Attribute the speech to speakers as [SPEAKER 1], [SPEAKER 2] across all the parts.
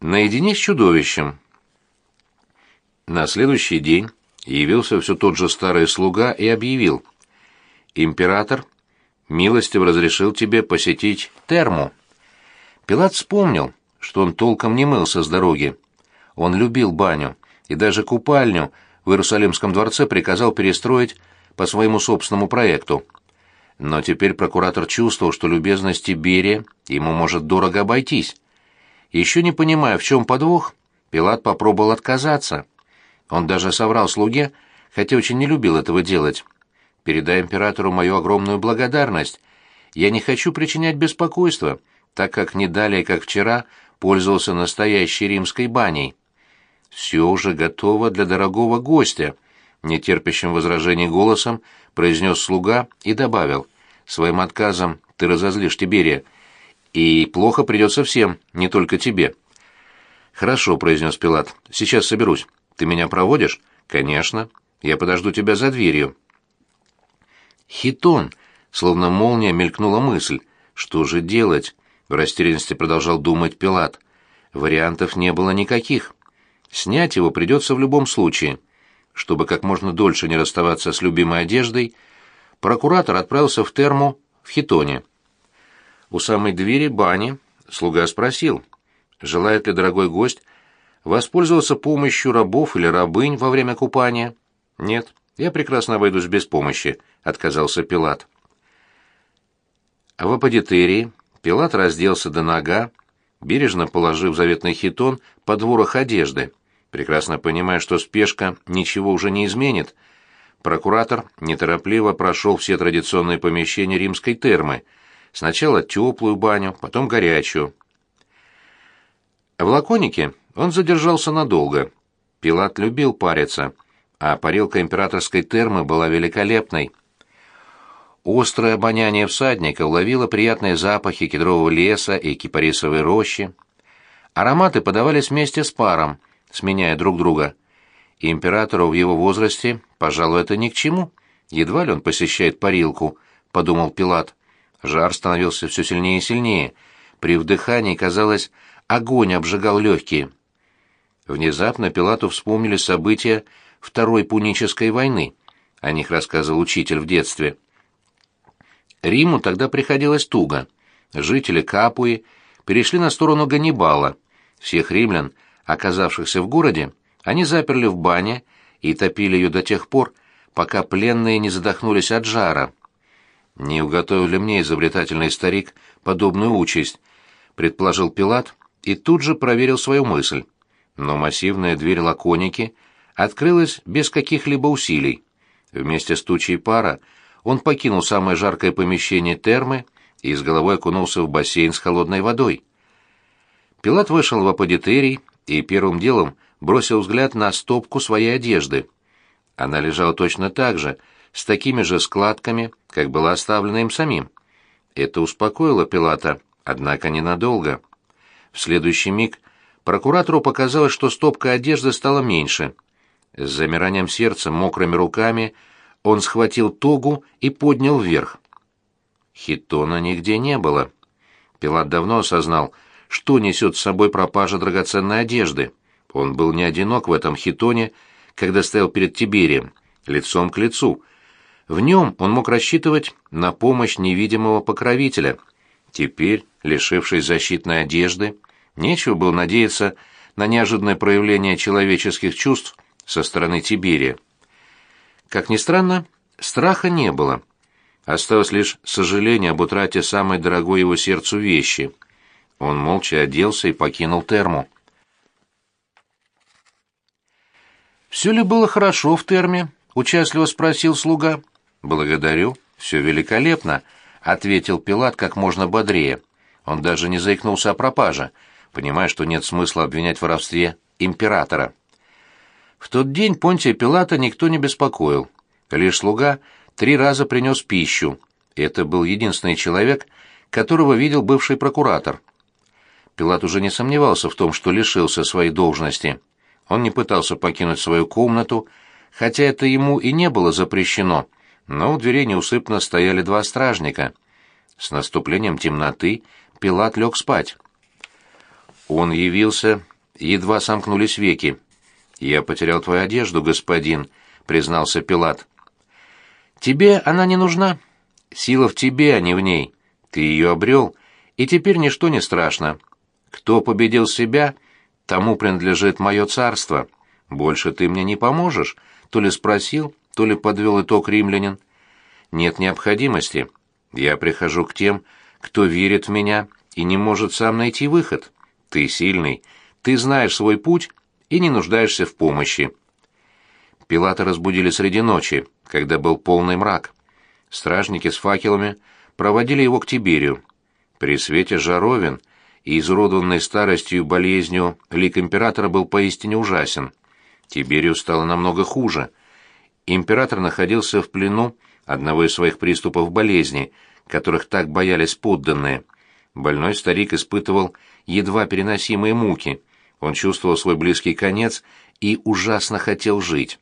[SPEAKER 1] Наедине с чудовищем. На следующий день явился все тот же старый слуга и объявил. «Император милостиво разрешил тебе посетить терму». Пилат вспомнил, что он толком не мылся с дороги. Он любил баню, и даже купальню в Иерусалимском дворце приказал перестроить по своему собственному проекту. Но теперь прокуратор чувствовал, что любезность Тиберия ему может дорого обойтись. Еще не понимая, в чем подвох, Пилат попробовал отказаться. Он даже соврал слуге, хотя очень не любил этого делать. «Передай императору мою огромную благодарность. Я не хочу причинять беспокойство, так как не далее, как вчера, пользовался настоящей римской баней. Все уже готово для дорогого гостя», — нетерпящим возражений голосом произнес слуга и добавил. «Своим отказом ты разозлишь Тиберия». И плохо придется всем, не только тебе. Хорошо, произнес Пилат. Сейчас соберусь. Ты меня проводишь? Конечно. Я подожду тебя за дверью. Хитон, словно молния мелькнула мысль. Что же делать? В растерянности продолжал думать Пилат. Вариантов не было никаких. Снять его придется в любом случае. Чтобы как можно дольше не расставаться с любимой одеждой, прокуратор отправился в терму в Хитоне. У самой двери бани слуга спросил, желает ли дорогой гость воспользоваться помощью рабов или рабынь во время купания. «Нет, я прекрасно обойдусь без помощи», — отказался Пилат. В аподитерии Пилат разделся до нога, бережно положив заветный хитон под ворох одежды, прекрасно понимая, что спешка ничего уже не изменит. Прокуратор неторопливо прошел все традиционные помещения римской термы — Сначала теплую баню, потом горячую. В лаконике он задержался надолго. Пилат любил париться, а парилка императорской термы была великолепной. Острое обоняние всадника уловило приятные запахи кедрового леса и кипарисовой рощи. Ароматы подавались вместе с паром, сменяя друг друга. Императору в его возрасте, пожалуй, это ни к чему. Едва ли он посещает парилку, — подумал Пилат. Жар становился все сильнее и сильнее. При вдыхании, казалось, огонь обжигал легкие. Внезапно Пилату вспомнили события Второй Пунической войны. О них рассказывал учитель в детстве. Риму тогда приходилось туго. Жители Капуи перешли на сторону Ганнибала. Всех римлян, оказавшихся в городе, они заперли в бане и топили ее до тех пор, пока пленные не задохнулись от жара. Не уготовил ли мне изобретательный старик подобную участь? Предположил Пилат и тут же проверил свою мысль. Но массивная дверь лаконики открылась без каких-либо усилий. Вместе с тучей пара он покинул самое жаркое помещение термы и с головой окунулся в бассейн с холодной водой. Пилат вышел в аподитерий и первым делом бросил взгляд на стопку своей одежды. Она лежала точно так же, с такими же складками, как была оставлена им самим. Это успокоило Пилата, однако ненадолго. В следующий миг прокуратору показалось, что стопка одежды стала меньше. С замиранием сердца, мокрыми руками, он схватил тогу и поднял вверх. Хитона нигде не было. Пилат давно осознал, что несет с собой пропажа драгоценной одежды. Он был не одинок в этом хитоне, когда стоял перед Тиберием, лицом к лицу, в нем он мог рассчитывать на помощь невидимого покровителя. Теперь, лишившись защитной одежды, нечего было надеяться на неожиданное проявление человеческих чувств со стороны Тиберия. Как ни странно, страха не было. Осталось лишь сожаление об утрате самой дорогой его сердцу вещи. Он молча оделся и покинул терму. «Все ли было хорошо в терме?» — участливо спросил слуга. «Благодарю, все великолепно», — ответил Пилат как можно бодрее. Он даже не заикнулся о пропаже, понимая, что нет смысла обвинять в воровстве императора. В тот день Понтия Пилата никто не беспокоил. Лишь слуга три раза принес пищу. Это был единственный человек, которого видел бывший прокуратор. Пилат уже не сомневался в том, что лишился своей должности. Он не пытался покинуть свою комнату, хотя это ему и не было запрещено — но у дверей неусыпно стояли два стражника. С наступлением темноты Пилат лег спать. Он явился, едва сомкнулись веки. «Я потерял твою одежду, господин», — признался Пилат. «Тебе она не нужна. Сила в тебе, а не в ней. Ты ее обрел, и теперь ничто не страшно. Кто победил себя, тому принадлежит мое царство. Больше ты мне не поможешь?» То ли спросил, то ли подвел итог римлянин. «Нет необходимости. Я прихожу к тем, кто верит в меня и не может сам найти выход. Ты сильный, ты знаешь свой путь и не нуждаешься в помощи». Пилата разбудили среди ночи, когда был полный мрак. Стражники с факелами проводили его к Тиберию. При свете жаровин и изуродованный старостью и болезнью лик императора был поистине ужасен. Тиберию стало намного хуже. Император находился в плену одного из своих приступов болезни, которых так боялись подданные. Больной старик испытывал едва переносимые муки. Он чувствовал свой близкий конец и ужасно хотел жить.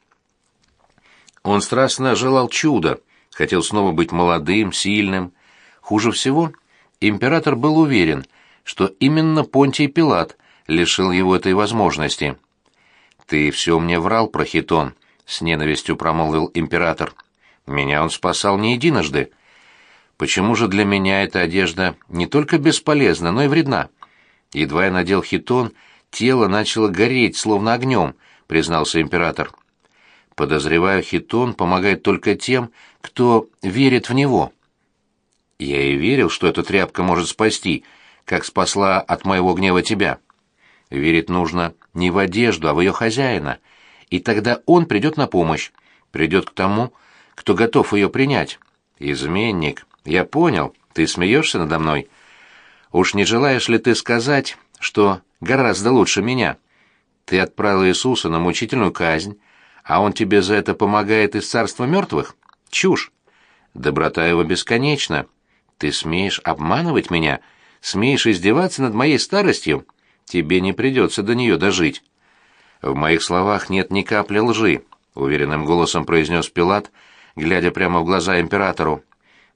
[SPEAKER 1] Он страстно желал чуда, хотел снова быть молодым, сильным. Хуже всего, император был уверен, что именно Понтий Пилат лишил его этой возможности. «Ты все мне врал про хитон», — с ненавистью промолвил император. «Меня он спасал не единожды. Почему же для меня эта одежда не только бесполезна, но и вредна? Едва я надел хитон, тело начало гореть, словно огнем», — признался император. «Подозреваю, хитон помогает только тем, кто верит в него». «Я и верил, что эта тряпка может спасти, как спасла от моего гнева тебя». Верить нужно не в одежду, а в ее хозяина. И тогда он придет на помощь, придет к тому, кто готов ее принять. Изменник, я понял, ты смеешься надо мной. Уж не желаешь ли ты сказать, что гораздо лучше меня? Ты отправил Иисуса на мучительную казнь, а он тебе за это помогает из царства мертвых? Чушь. Доброта его бесконечна. Ты смеешь обманывать меня? Смеешь издеваться над моей старостью?» тебе не придется до нее дожить. В моих словах нет ни капли лжи, уверенным голосом произнес Пилат, глядя прямо в глаза императору.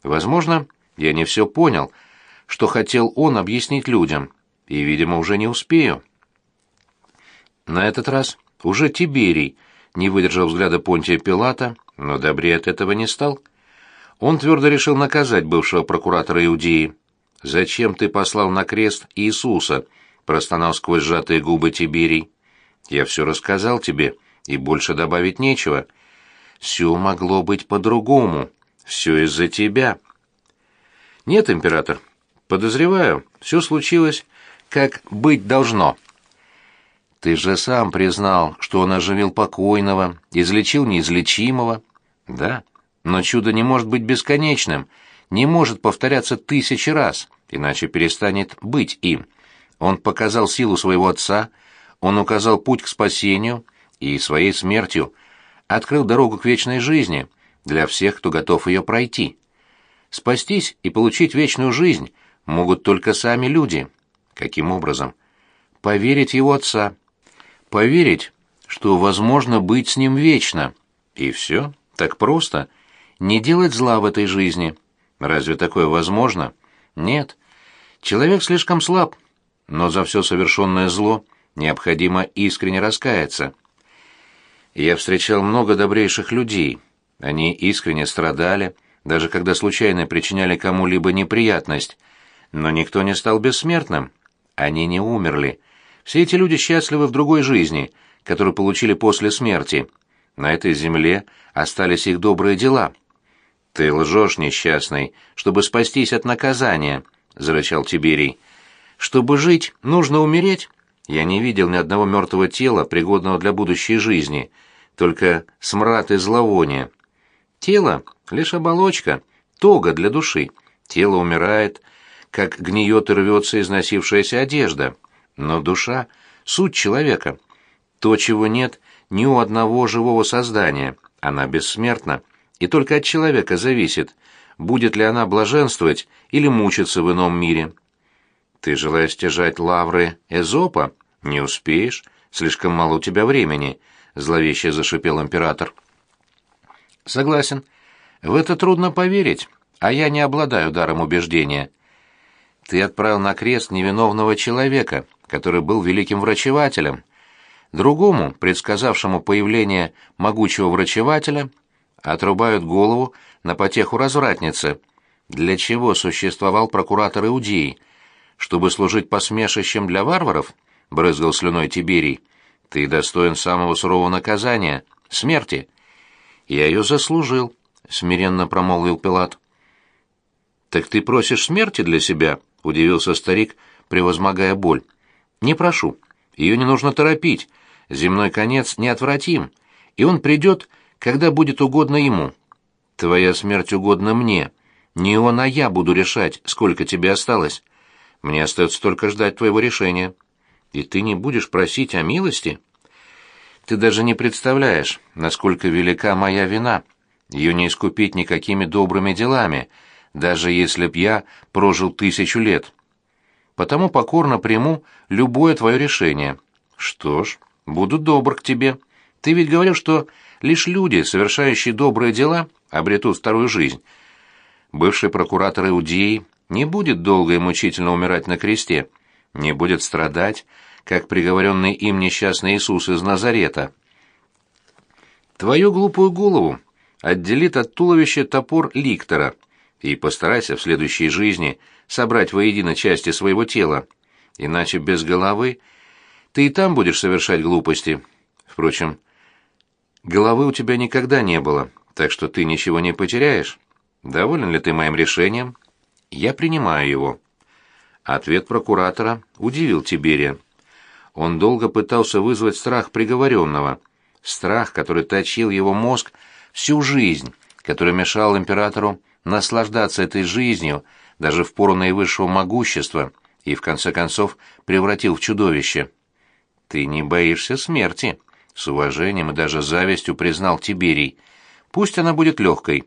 [SPEAKER 1] Возможно, я не все понял, что хотел он объяснить людям, и, видимо, уже не успею. На этот раз уже Тиберий не выдержал взгляда Понтия Пилата, но добрее от этого не стал. Он твердо решил наказать бывшего прокуратора Иудеи. «Зачем ты послал на крест Иисуса?» простонал сквозь сжатые губы Тиберий. «Я все рассказал тебе, и больше добавить нечего. Все могло быть по-другому. Все из-за тебя». «Нет, император, подозреваю, все случилось, как быть должно». «Ты же сам признал, что он оживил покойного, излечил неизлечимого». «Да, но чудо не может быть бесконечным, не может повторяться тысячи раз, иначе перестанет быть им». Он показал силу своего отца, он указал путь к спасению и своей смертью открыл дорогу к вечной жизни для всех, кто готов ее пройти. Спастись и получить вечную жизнь могут только сами люди. Каким образом? Поверить его отца. Поверить, что возможно быть с ним вечно. И все, так просто. Не делать зла в этой жизни. Разве такое возможно? Нет. Человек слишком слаб, но за все совершенное зло необходимо искренне раскаяться. Я встречал много добрейших людей. Они искренне страдали, даже когда случайно причиняли кому-либо неприятность. Но никто не стал бессмертным. Они не умерли. Все эти люди счастливы в другой жизни, которую получили после смерти. На этой земле остались их добрые дела. «Ты лжешь, несчастный, чтобы спастись от наказания», — зарычал Тиберий. Чтобы жить, нужно умереть. Я не видел ни одного мертвого тела, пригодного для будущей жизни, только смрад и зловоние. Тело — лишь оболочка, тога для души. Тело умирает, как гниет и рвется износившаяся одежда. Но душа — суть человека. То, чего нет ни у одного живого создания. Она бессмертна. И только от человека зависит, будет ли она блаженствовать или мучиться в ином мире. Ты желаешь стяжать лавры Эзопа? Не успеешь, слишком мало у тебя времени, зловеще зашипел император. Согласен. В это трудно поверить, а я не обладаю даром убеждения. Ты отправил на крест невиновного человека, который был великим врачевателем. Другому, предсказавшему появление могучего врачевателя, отрубают голову на потеху развратницы. Для чего существовал прокуратор Иудеи? Чтобы служить посмешищем для варваров? Брызгал слюной Тиберий. Ты достоин самого сурового наказания — смерти. Я ее заслужил, — смиренно промолвил Пилат. «Так ты просишь смерти для себя?» — удивился старик, превозмогая боль. «Не прошу. Ее не нужно торопить. Земной конец неотвратим, и он придет, когда будет угодно ему. Твоя смерть угодна мне. Не он, а я буду решать, сколько тебе осталось. Мне остается только ждать твоего решения. И ты не будешь просить о милости? Ты даже не представляешь, насколько велика моя вина. Ее не искупить никакими добрыми делами, даже если б я прожил тысячу лет. Потому покорно приму любое твое решение. Что ж, буду добр к тебе. Ты ведь говорил, что лишь люди, совершающие добрые дела, обретут вторую жизнь. Бывший прокуратор Иудеи не будет долго и мучительно умирать на кресте, не будет страдать, как приговоренный им несчастный Иисус из Назарета. Твою глупую голову отделит от туловища топор ликтора, и постарайся в следующей жизни собрать воедино части своего тела, иначе без головы ты и там будешь совершать глупости. Впрочем, головы у тебя никогда не было, так что ты ничего не потеряешь. Доволен ли ты моим решением? Я принимаю его. Ответ прокуратора удивил Тиберия. Он долго пытался вызвать страх приговоренного, страх, который точил его мозг всю жизнь, который мешал императору наслаждаться этой жизнью даже в пору наивысшего могущества и, в конце концов, превратил в чудовище. «Ты не боишься смерти», — с уважением и даже завистью признал Тиберий. «Пусть она будет легкой.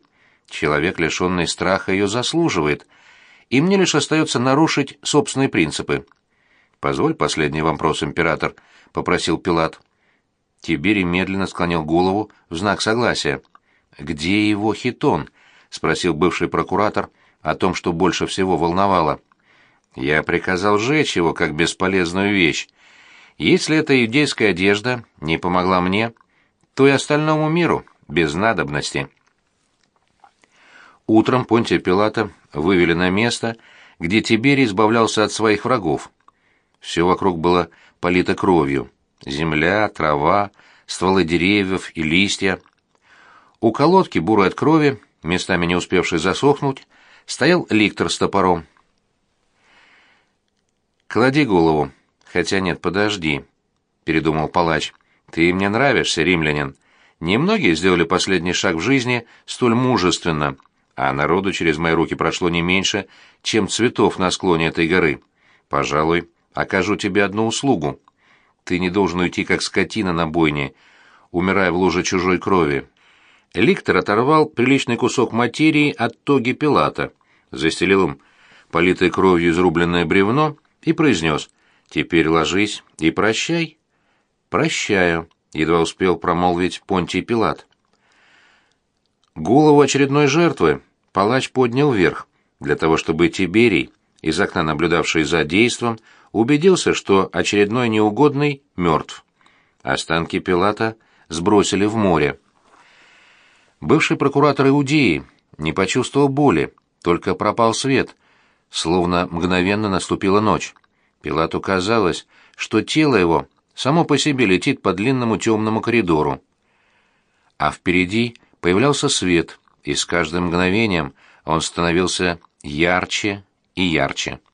[SPEAKER 1] Человек, лишенный страха, ее заслуживает, и мне лишь остается нарушить собственные принципы». «Позволь последний вопрос, император», — попросил Пилат. Тиберий медленно склонил голову в знак согласия. «Где его хитон?» — спросил бывший прокуратор о том, что больше всего волновало. «Я приказал сжечь его как бесполезную вещь. Если эта иудейская одежда не помогла мне, то и остальному миру без надобности». Утром Понтия Пилата вывели на место, где Тиберий избавлялся от своих врагов. Все вокруг было полито кровью. Земля, трава, стволы деревьев и листья. У колодки, бурой от крови, местами не успевшей засохнуть, стоял ликтор с топором. «Клади голову. Хотя нет, подожди», — передумал палач. «Ты мне нравишься, римлянин. Немногие сделали последний шаг в жизни столь мужественно, а народу через мои руки прошло не меньше, чем цветов на склоне этой горы. Пожалуй, окажу тебе одну услугу. Ты не должен уйти, как скотина на бойне, умирая в луже чужой крови. Ликтор оторвал приличный кусок материи от тоги Пилата, застелил им политое кровью изрубленное бревно и произнес «Теперь ложись и прощай». «Прощаю», — едва успел промолвить Понтий Пилат. Голову очередной жертвы палач поднял вверх, для того чтобы Тиберий, из окна наблюдавший за действом, убедился, что очередной неугодный мертв. Останки Пилата сбросили в море. Бывший прокуратор Иудеи не почувствовал боли, только пропал свет, словно мгновенно наступила ночь. Пилату казалось, что тело его само по себе летит по длинному темному коридору. А впереди появлялся свет, и с каждым мгновением он становился ярче и ярче.